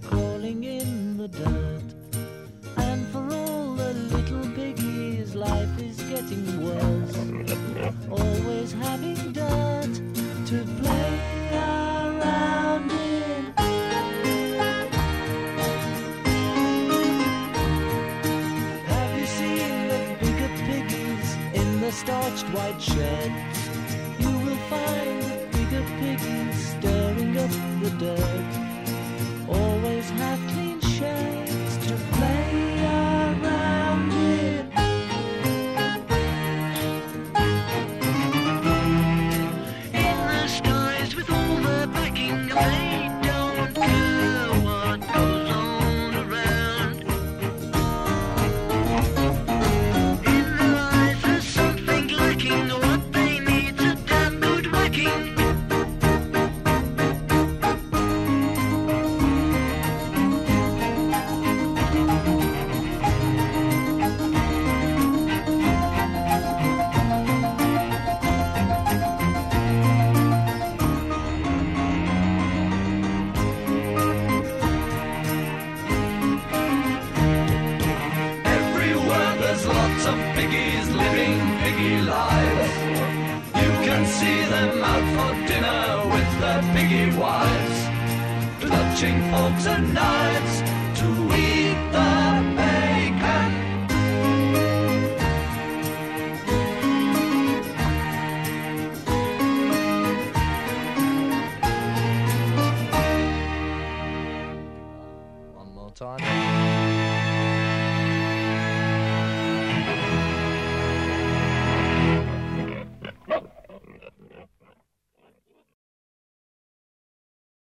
crawling in the dirt. And for all the little piggies, life is getting worse. Always having dirt to play around in. Have you seen the bigger piggies in the starched white sheds? You will find the bigger piggies stirring up the dirt. Lots of piggies living piggy lives see them out for dinner with their piggy wives, clutching forks and knives to eat the bacon. One more time.